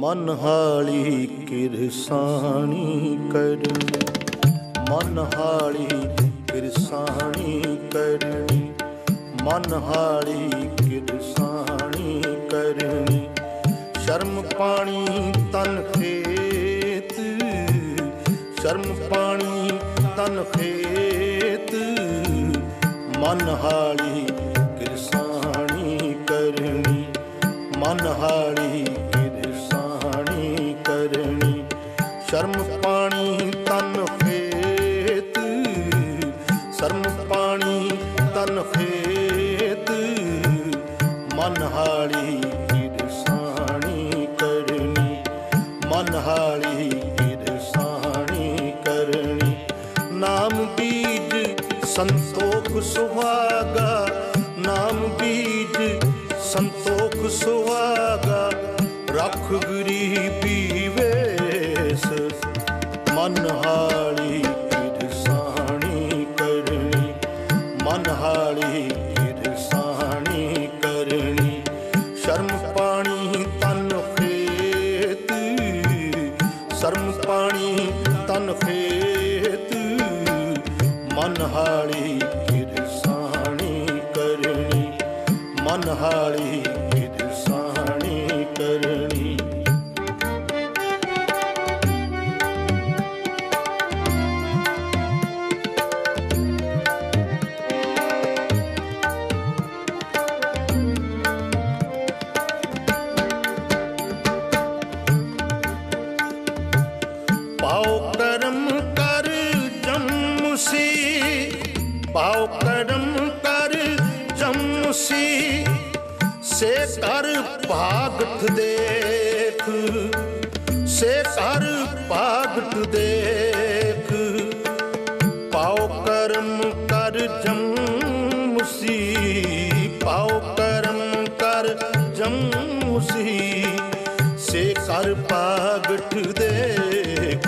ਮਨ ਹਾਲੀ ਕਿਰਸਾਣੀ ਕਰਨੀ ਮਨ ਹਾਲੀ ਕਿਰਸਾਣੀ ਕਰਨੀ ਮਨ ਹਾਲੀ ਕਿਰਸਾਣੀ ਕਰਨੀ ਸ਼ਰਮ ਪਾਣੀ ਤਨ ਖੇਤ। ਸ਼ਰਮ ਪਾਣੀ ਤਨ ਖੇਤ। ਮਨ ਹਾਲੀ ਕਿਰਸਾਣੀ ਕਰਨੀ। ਮਨ ਹਾਲੀ ਸ਼ਰਮ ਪਾਣੀ ਤਨ ਖੇਤ ਸ਼ਰਮ ਪਾਣੀ ਤਨ ਖੇਤ ਮਨ ਹਾਲੀ ਕਿਰਸਾਣੀ ਕਰਨੀ ਮਨ ਹਾਲੀ ਕਿਰਸਾਣੀ ਕਰਨੀ। ਨਾਮ ਬੀਜ ਸੰਤੋਖ ਸੁਹਾ ਹਾਲੀ ਕਿਰਸਾਣੀ ਕਰਨੀ। ਮਨ ਹਾਲੀ ਜੰਮ ਸੀ ਸੇ ਕਰ ਭਾਗਤ ਦੇਖ, ਸੇ ਕਰ ਭਾਗਤ ਦੇਖ। ਪਾਉ ਕਰਮ ਕਰ ਜੰਮ ਸੀ ਪਾਉ ਕਰਮ ਕਰ ਜਮ ਸੀ ਸੇ ਕਰ ਭਾਗਟ ਦੇਖ।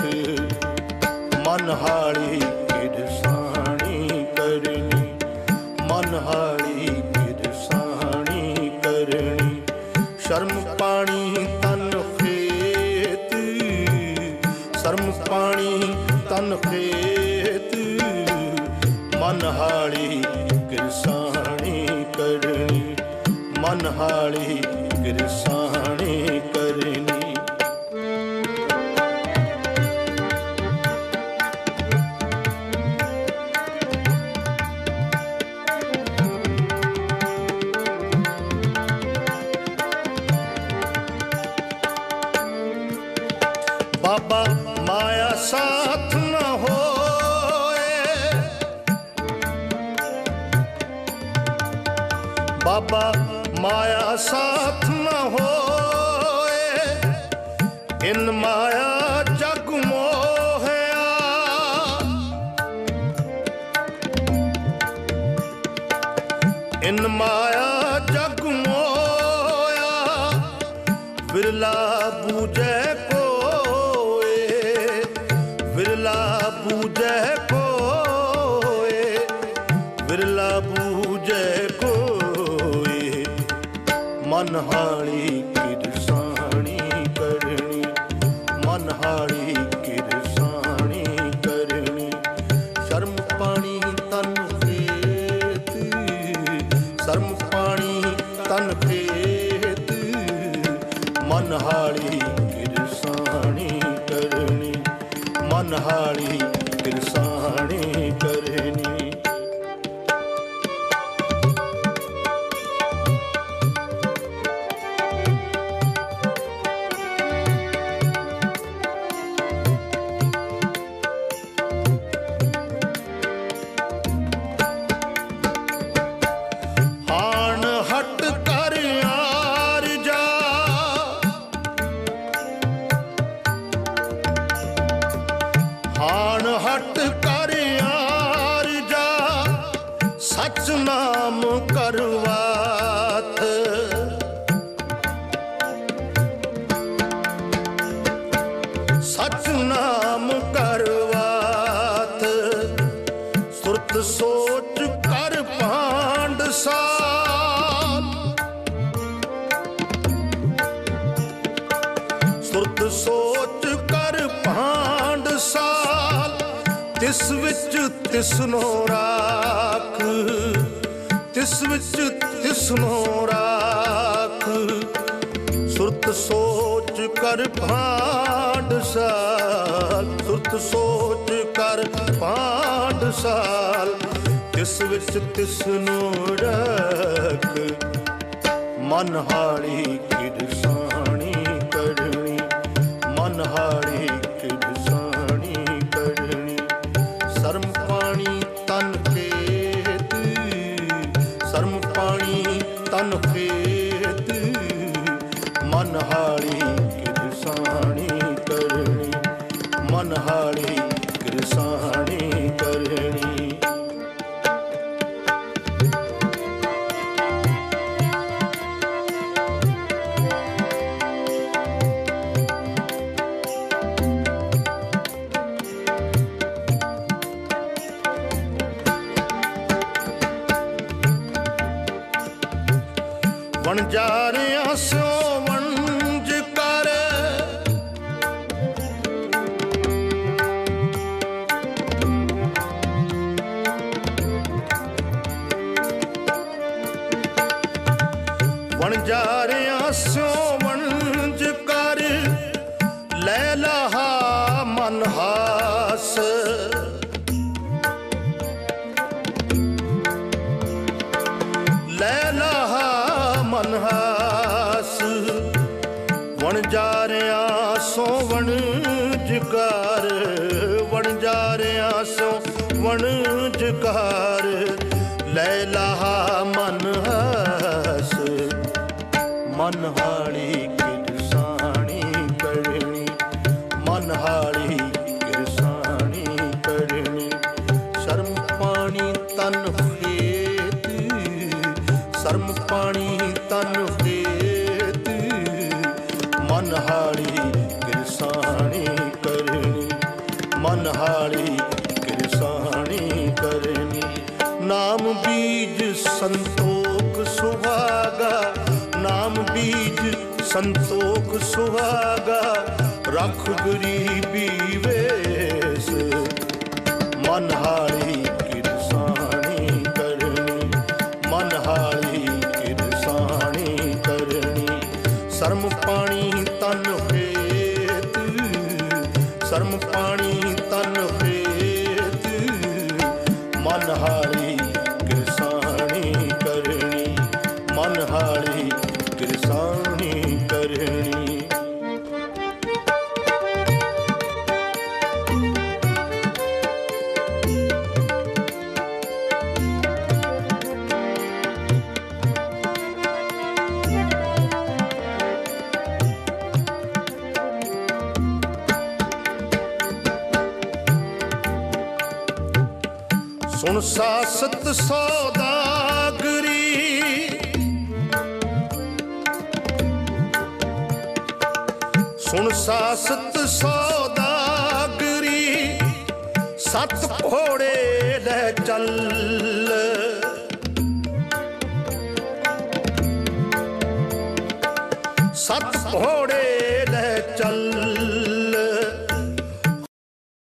ਮਨ ਹਾਲੀ ਸ਼ਰਮ ਪਾਣੀ ਤਨ ਖੇਤ। ਸ਼ਰਮ ਪਾਣੀ ਤਨ ਖੇਤ। ਮਨ ਹਾਲੀ ਕਿਰਸਾਣੀ ਕਰਨੀ। ਮਨ ਹਾਲੀ ਕਿਰਸਾਣੀ ਬਾਬਾ ਮਾਇਆ ਸਾਥ ਨਾ ਹੋਏ। ਬਾਬਾ ਮਾਇਆ ਸਾਥ ਬੂਝੈ ਕੋਏ ਵਿਰਲਾ ਬੂਝੈ ਕੋਏ। ਮਨ ਤਿਸ ਵਿੱਚ ਤਿਸਨੋ ਰਾਖ, ਤਿਸ ਵਿੱਚ ਤਿਸਨੋ ਰਾਖ। ਸੁਰਤ ਸੋਚ ਕਰ ਭਾਂਡ ਸਾਲ ਸੁਰਤ ਸੋਚ ਕਰ ਭਾਂਡ ਸਾਲ ਤਿਸ ਵਿੱਚ ਤਿਸਨੋ ਰਾਖ। ਮਨ ਹਾੜੀ ਮਨ ਹਾੜੀ ਕਿਰਸਾਣੀ ਕਰਨੀ। ਵਣਜਾਰਿਆਂ ਸਿਓ ਵਣਜਾਰਿਆਂ ਸਿਓ ਵਣਜ ਕਰ। ਲੈ ਲਹਾ ਮਨ ਹਾਸ। ਲੈ ਲਹਾ ਮਨ ਹਾਸ। ਵਣ ਜਾ ਰਿਆ ਸੋ ਵਣ ਜਕਾਰ ਵਣ ਜਾ ਰਿਆ ਸੋ ਵਣ ਜਕਾਰ ਲੈ ਲਹਾ ਮਨ ਹਾੜੀ ਕਿਰਸਾਣੀ ਕਰਨੀ ਮਨ ਹਾੜੀ ਕਿਰਸਾਣੀ ਕਰਨੀ। ਸ਼ਰਮ ਪਾਣੀ ਤਨ ਫੇਤ ਸ਼ਰਮ ਪਾਣੀ ਬੀਜ ਸੰਤੋਖ ਸੁਹਾਗਾ, ਰੱਖ ਗਰੀਬੀ ਵੇਸ। ਮਨ ਹਾਰੀ ਕਿਰਸਾਣੀ ਕਰਨੀ, ਮਨ ਹਾਰੀ ਕਿਰਸਾਣੀ ਕਰਨੀ। ਸ਼ਰਮ 49 ਸੌਦਾਗਰੀ ਸੁਣ ਸਾਸਤ ਸੌਦਾਗਰੀ ਸਤ ਘੋੜੇ ਲੈ ਚੱਲ। ਸਤ ਘੋੜੇ